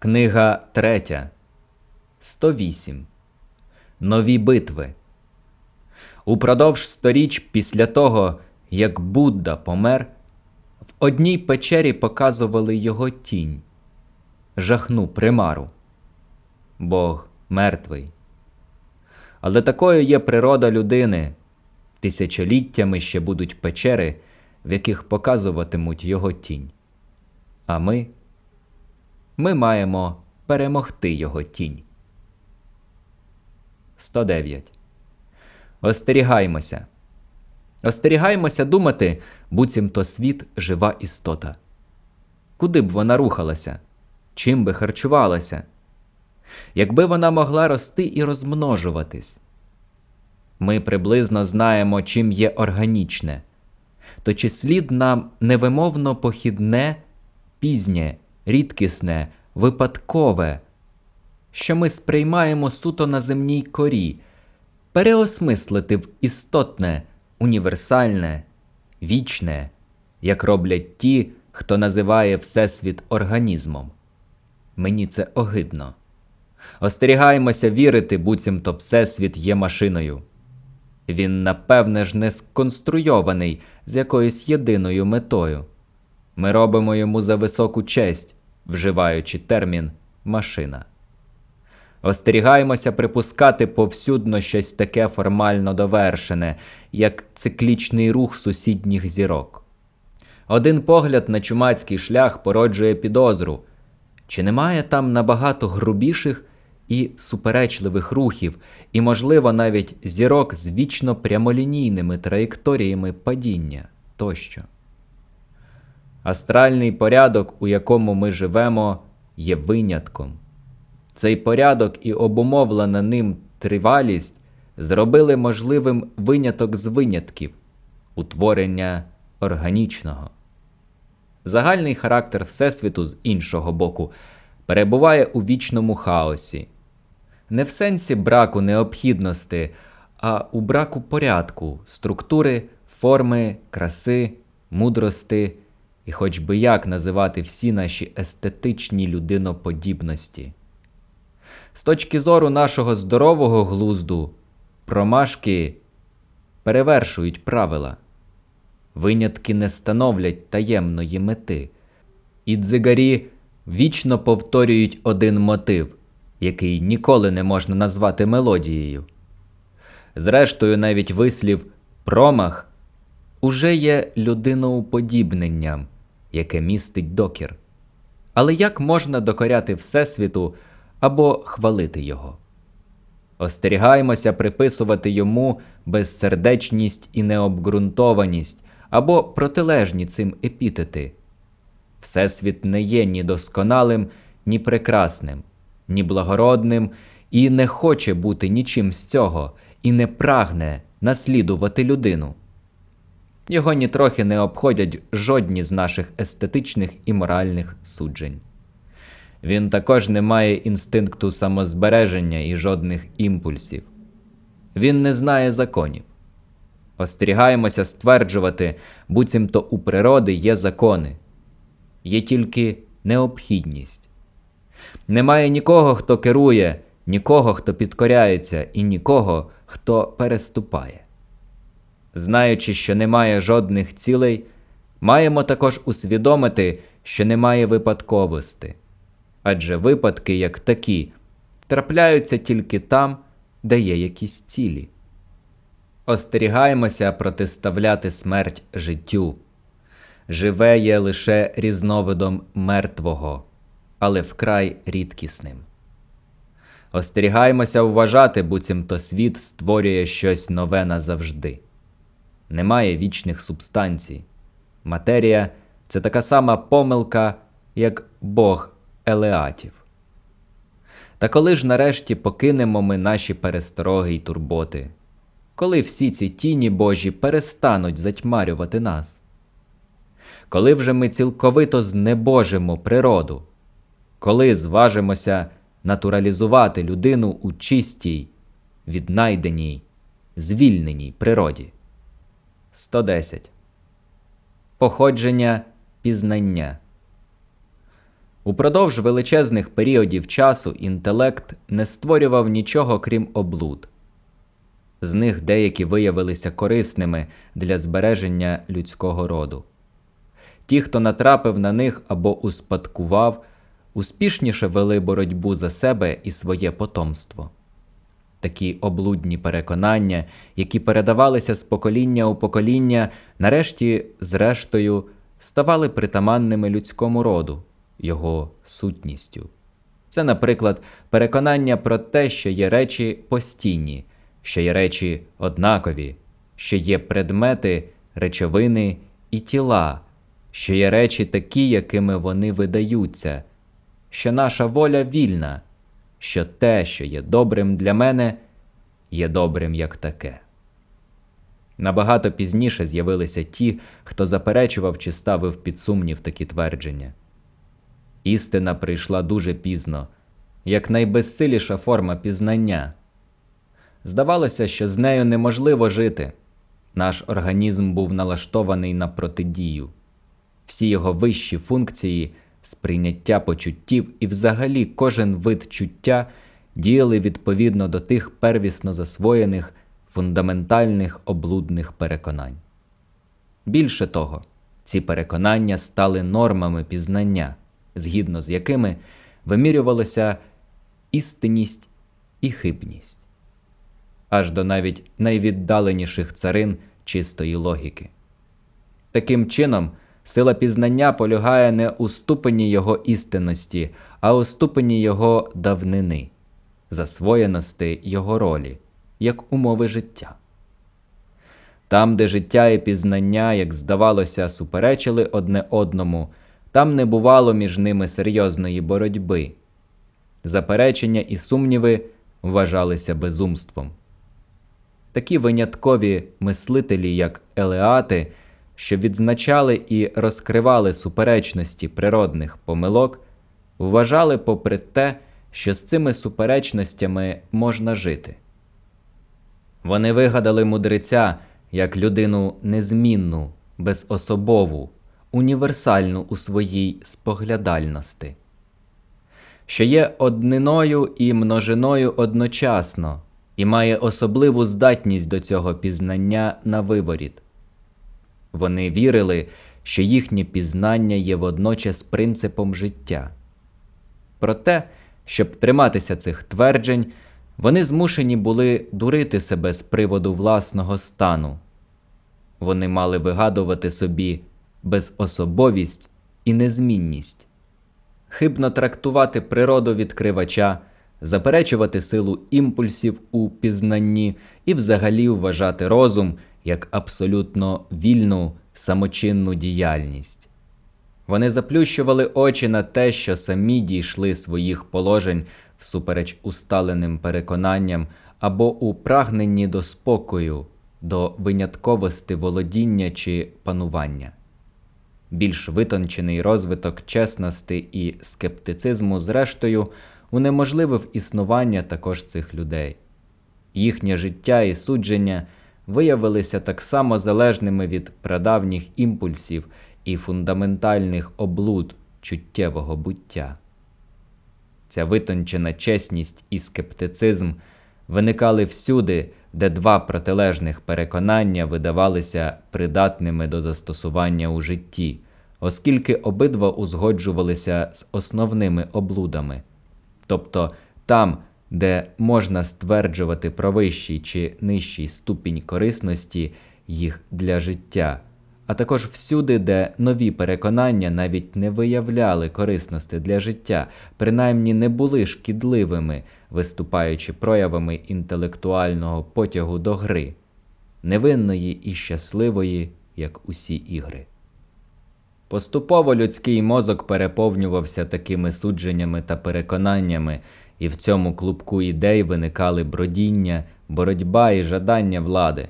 Книга 3. 108. Нові битви. Упродовж сторіч після того, як Будда помер, в одній печері показували його тінь, жахну примару. Бог мертвий. Але такою є природа людини. Тисячоліттями ще будуть печери, в яких показуватимуть його тінь. А ми ми маємо перемогти його тінь. 109. Остерігаймося. Остерігаймося думати, буцімто світ жива істота. Куди б вона рухалася? Чим би харчувалася? Якби вона могла рости і розмножуватись. Ми приблизно знаємо, чим є органічне, то чи слід нам невимовно похідне, пізнє, рідкісне, випадкове, що ми сприймаємо суто на земній корі, переосмислити в істотне, універсальне, вічне, як роблять ті, хто називає Всесвіт організмом. Мені це огидно. Остерігаємося вірити, буцімто Всесвіт є машиною. Він, напевне ж, не сконструйований з якоюсь єдиною метою. Ми робимо йому за високу честь, вживаючи термін машина. Остерігаємося припускати повсюдно щось таке формально довершене, як циклічний рух сусідніх зірок. Один погляд на чумацький шлях породжує підозру, чи немає там набагато грубіших і суперечливих рухів, і, можливо, навіть зірок з вічно прямолінійними траєкторіями падіння тощо. Астральний порядок, у якому ми живемо, є винятком. Цей порядок і обумовлена ним тривалість зробили можливим виняток з винятків, утворення органічного. Загальний характер Всесвіту з іншого боку перебуває у вічному хаосі, не в сенсі браку необхідності, а у браку порядку, структури, форми, краси, мудрости і хоч би як називати всі наші естетичні людиноподібності. З точки зору нашого здорового глузду, промашки перевершують правила, винятки не становлять таємної мети, і дзигарі вічно повторюють один мотив, який ніколи не можна назвати мелодією. Зрештою, навіть вислів промах уже є людиноуподібненням, яке містить докір. Але як можна докоряти Всесвіту або хвалити його? Остерігаємося приписувати йому безсердечність і необґрунтованість або протилежні цим епітети. Всесвіт не є ні досконалим, ні прекрасним, ні благородним і не хоче бути нічим з цього, і не прагне наслідувати людину. Його нітрохи не обходять жодні з наших естетичних і моральних суджень. Він також не має інстинкту самозбереження і жодних імпульсів. Він не знає законів. Остерігаємося стверджувати, буцімто у природи є закони, є тільки необхідність. Немає нікого, хто керує, нікого, хто підкоряється, і нікого, хто переступає. Знаючи, що немає жодних цілей, маємо також усвідомити, що немає випадковості, адже випадки, як такі, трапляються тільки там, де є якісь цілі. Остерігаємося протиставляти смерть життю. Живе є лише різновидом мертвого, але вкрай рідкісним. Остерігаємося вважати, буцімто світ створює щось нове назавжди. Немає вічних субстанцій. Матерія це така сама помилка, як Бог Елеатів. Та коли ж нарешті покинемо ми наші перестороги й турботи, коли всі ці тіні Божі перестануть затьмарювати нас? Коли вже ми цілковито знебожимо природу, коли зважимося натуралізувати людину у чистій, віднайденій, звільненій природі. 110. Походження пізнання. Упродовж величезних періодів часу інтелект не створював нічого крім облуд. З них деякі виявилися корисними для збереження людського роду. Ті, хто натрапив на них або успадкував, успішніше вели боротьбу за себе і своє потомство. Такі облудні переконання, які передавалися з покоління у покоління, нарешті, зрештою, ставали притаманними людському роду, його сутністю. Це, наприклад, переконання про те, що є речі постійні, що є речі однакові, що є предмети, речовини і тіла, що є речі такі, якими вони видаються, що наша воля вільна, що те, що є добрим для мене, є добрим як таке. Набагато пізніше з'явилися ті, хто заперечував чи ставив під сумнів такі твердження. Істина прийшла дуже пізно, як найбезсиліша форма пізнання. Здавалося, що з нею неможливо жити. Наш організм був налаштований на протидію. Всі його вищі функції, сприйняття почуттів і взагалі кожен вид чуття діяли відповідно до тих первісно засвоєних фундаментальних облудних переконань. Більше того, ці переконання стали нормами пізнання, згідно з якими вимірювалася істинність і хибність, аж до навіть найвіддаленіших царин чистої логіки. Таким чином, сила пізнання полягає не у ступені його істинності, а у ступені його давнини, засвоєності його ролі, як умови життя. Там, де життя і пізнання, як здавалося, суперечили одне одному, там не бувало між ними серйозної боротьби. Заперечення і сумніви вважалися безумством. Такі виняткові мислителі, як елеати, що відзначали і розкривали суперечності природних помилок, вважали, попри те, що з цими суперечностями можна жити. Вони вигадали мудреця як людину незмінну, безособову, універсальну у своїй споглядальності, що є одниною і множиною одночасно, і має особливу здатність до цього пізнання на виворіт. Вони вірили, що їхнє пізнання є водночас принципом життя. Проте, щоб триматися цих тверджень, вони змушені були дурити себе з приводу власного стану. Вони мали вигадувати собі безособовість і незмінність, хибно трактувати природу відкривача, заперечувати силу імпульсів у пізнанні і взагалі вважати розум як абсолютно вільну самочинну діяльність. Вони заплющували очі на те, що самі дійшли своїх положень всупереч усталеним переконанням або у прагненні до спокою, до винятковості володіння чи панування. Більш витончений розвиток чесності і скептицизму, зрештою, унеможливив існування також цих людей. Їхнє життя і судження виявилися так само залежними від прадавніх імпульсів і фундаментальних облуд чуттєвого буття. Ця витончена чесність і скептицизм виникали всюди, де два протилежних переконання видавалися придатними до застосування у житті, оскільки обидва узгоджувалися з основними облудами, тобто там, де можна стверджувати про вищий чи нижчий ступінь корисності їх для життя, а також всюди, де нові переконання навіть не виявляли корисності для життя, принаймні не були шкідливими, виступаючи проявами інтелектуального потягу до гри, невинної і щасливої, як усі ігри. Поступово людський мозок переповнювався такими судженнями та переконаннями, і в цьому клубку ідей виникали бродіння, боротьба і жадання влади.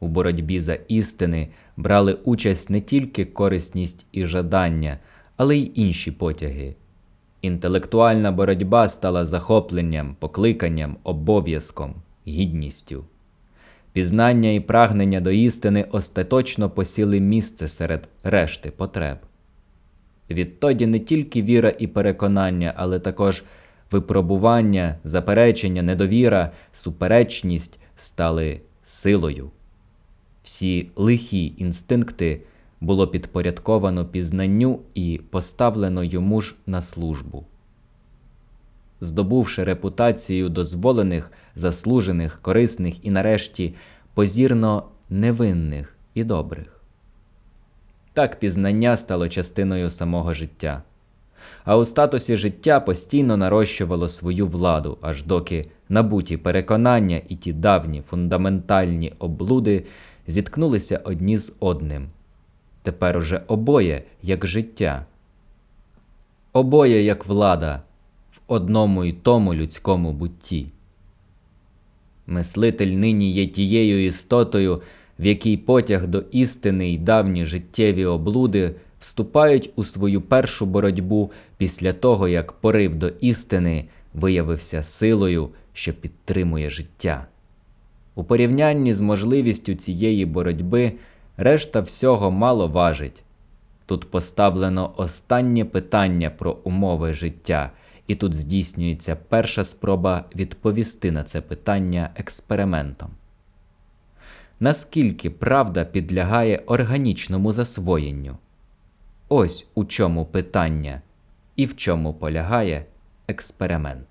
У боротьбі за істини брали участь не тільки корисність і жадання, але й інші потяги. Інтелектуальна боротьба стала захопленням, покликанням, обов'язком, гідністю. Пізнання і прагнення до істини остаточно посіли місце серед решти потреб. Відтоді не тільки віра і переконання, але також випробування, заперечення, недовіра, суперечність стали силою. Всі лихі інстинкти було підпорядковано пізнанню і поставлено йому ж на службу. Здобувши репутацію дозволених, заслужених, корисних і, нарешті, позірно невинних і добрих. Так пізнання стало частиною самого життя, а у статусі життя постійно нарощувало свою владу, аж доки набуті переконання і ті давні фундаментальні облуди зіткнулися одні з одним. Тепер уже обоє як життя, обоє як влада в одному й тому людському бутті. Мислитель нині є тією істотою, в якій потяг до істини й давні життєві облуди вступають у свою першу боротьбу після того, як порив до істини виявився силою, що підтримує життя. У порівнянні з можливістю цієї боротьби решта всього мало важить. Тут поставлено останнє питання про умови життя, і тут здійснюється перша спроба відповісти на це питання експериментом. Наскільки правда підлягає органічному засвоєнню? Ось у чому питання і в чому полягає експеримент.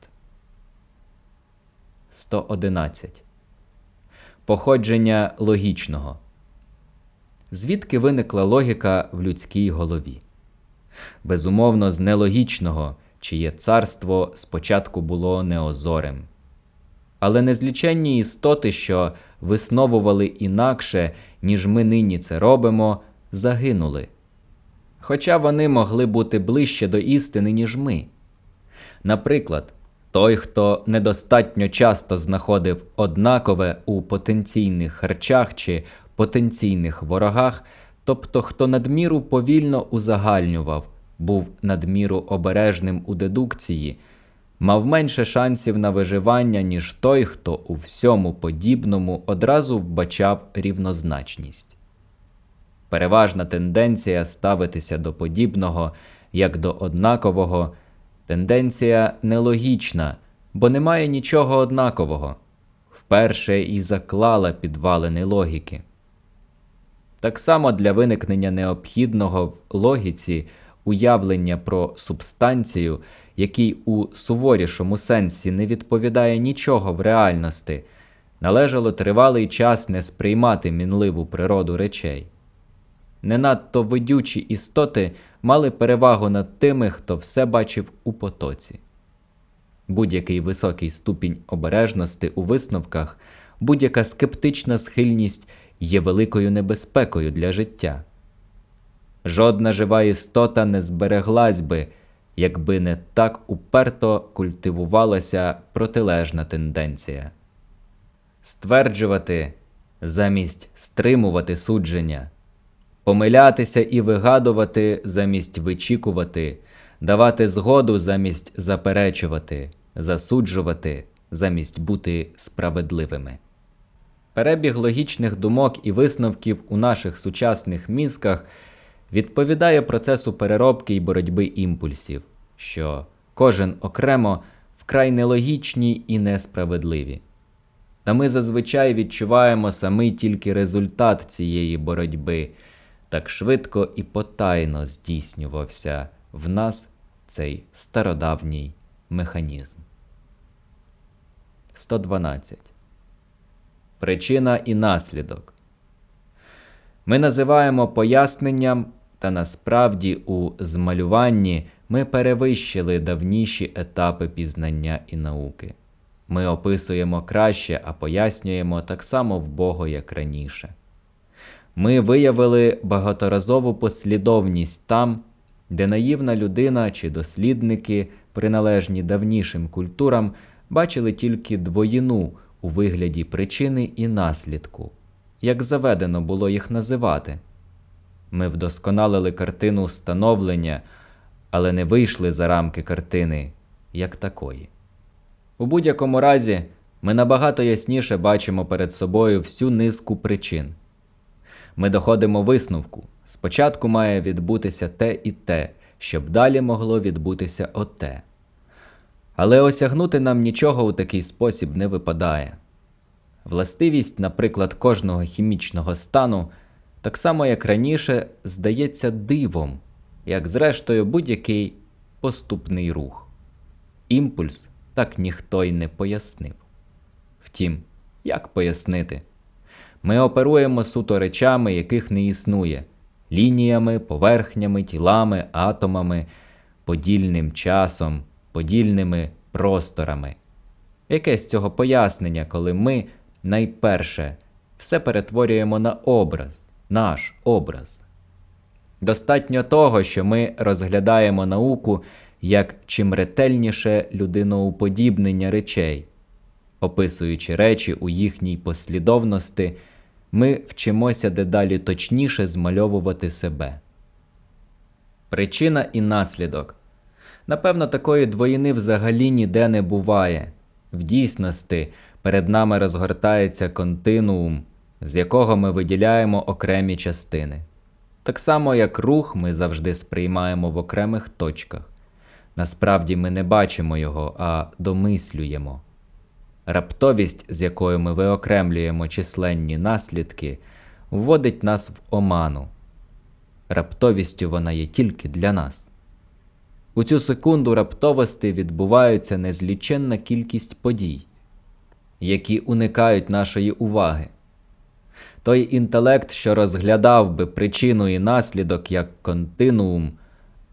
111. Походження логічного. Звідки виникла логіка в людській голові? Безумовно, з нелогічного, чиє царство спочатку було неозорим. Але незліченні істоти, що висновували інакше, ніж ми нині це робимо, загинули. Хоча вони могли бути ближче до істини, ніж ми. Наприклад, той, хто недостатньо часто знаходив однакове у потенційних харчах чи потенційних ворогах, тобто хто надміру повільно узагальнював, був надміру обережним у дедукції, мав менше шансів на виживання, ніж той, хто у всьому подібному одразу вбачав рівнозначність. Переважна тенденція ставитися до подібного як до однакового, тенденція нелогічна, бо немає нічого однакового, вперше і заклала підвалини логіки. Так само для виникнення необхідного в логіці уявлення про субстанцію, який у суворішому сенсі не відповідає нічого в реальності, належало тривалий час не сприймати мінливу природу речей. Не надто видючі істоти мали перевагу над тими, хто все бачив у потоці. Будь-який високий ступінь обережності у висновках, будь-яка скептична схильність є великою небезпекою для життя. Жодна жива істота не збереглась би, якби не так уперто культивувалася протилежна тенденція. Стверджувати замість стримувати судження, помилятися і вигадувати замість вичікувати, давати згоду замість заперечувати, засуджувати замість бути справедливими. Перебіг логічних думок і висновків у наших сучасних мізках відповідає процесу переробки і боротьби імпульсів, що кожен окремо вкрай нелогічні і несправедливі. Та ми зазвичай відчуваємо самий тільки результат цієї боротьби, так швидко і потайно здійснювався в нас цей стародавній механізм. 112 причина і наслідок. Ми називаємо поясненням, та насправді у змалюванні ми перевищили давніші етапи пізнання і науки. Ми описуємо краще, а пояснюємо так само вбого, як раніше. Ми виявили багаторазову послідовність там, де наївна людина чи дослідники, приналежні давнішим культурам, бачили тільки двоїну у вигляді причини і наслідку, як заведено було їх називати. Ми вдосконалили картину становлення, але не вийшли за рамки картини як такої. У будь-якому разі, ми набагато ясніше бачимо перед собою всю низку причин. Ми доходимо висновку. Спочатку має відбутися те і те, щоб далі могло відбутися оте. Але осягнути нам нічого у такий спосіб не випадає. Властивість, наприклад, кожного хімічного стану, так само як раніше, здається дивом, як зрештою будь-який поступний рух. Імпульс так ніхто й не пояснив. Втім, як пояснити? Ми оперуємо суто речами, яких не існує лініями, поверхнями, тілами, атомами, подільним часом, подільними просторами. Яке з цього пояснення, коли ми найперше все перетворюємо на образ, наш образ? Достатньо того, що ми розглядаємо науку як чим ретельніше людиноуподібнення речей. Описуючи речі у їхній послідовності, ми вчимося дедалі точніше змальовувати себе. Причина і наслідок. Напевно, такої двоїни взагалі ніде не буває. В дійсності перед нами розгортається континуум, з якого ми виділяємо окремі частини. Так само, як рух ми завжди сприймаємо в окремих точках. Насправді ми не бачимо його, а домислюємо. Раптовість, з якою ми виокремлюємо численні наслідки, вводить нас в оману. Раптовістю вона є тільки для нас. У цю секунду раптовості відбуваються незліченна кількість подій, які уникають нашої уваги. Той інтелект, що розглядав би причину і наслідок як континуум,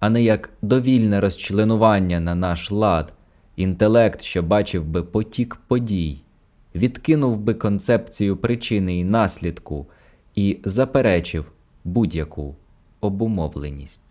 а не як довільне розчленування на наш лад, інтелект, що бачив би потік подій, відкинув би концепцію причини і наслідку і заперечив будь-яку обумовленість.